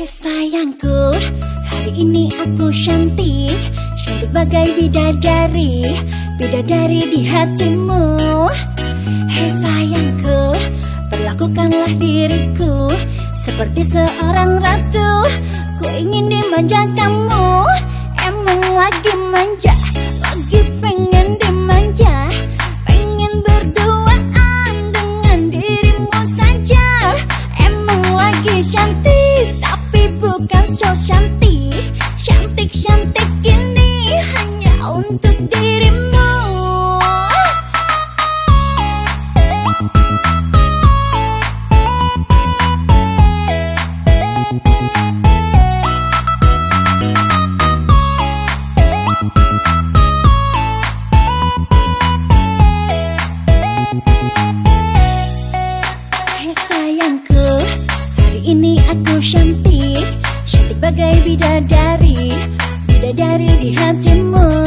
Hei sayangku, hari ini aku cantik. Cantik bagai bidadari Bidadari di hatimu. Hei sayangku, perlakukanlah diriku Seperti seorang ratu. Ku ingin dimanja kamu Emang lagi manja cantik. Cantik bagai bidadari Bidadari di hatimu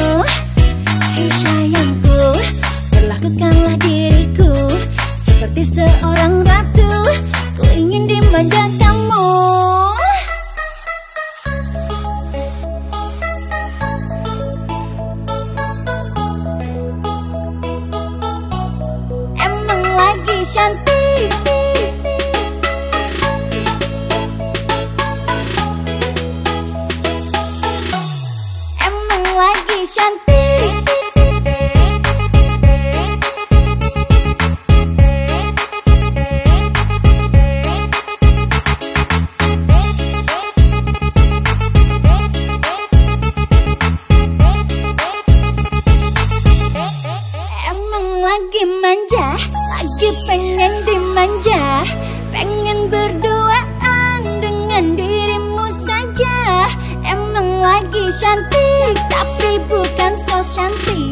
Emang lagi manja, lagi pengen dimanja. Pengen berduaan dengan dirimu saja. Emang lagi cantik, tapi bukan so cantik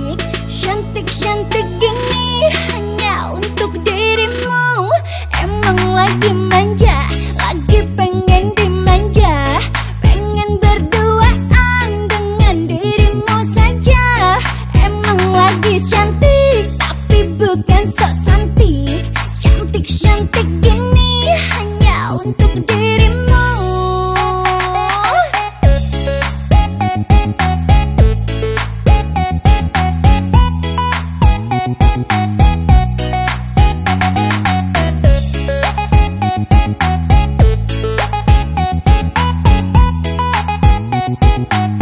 Thank you.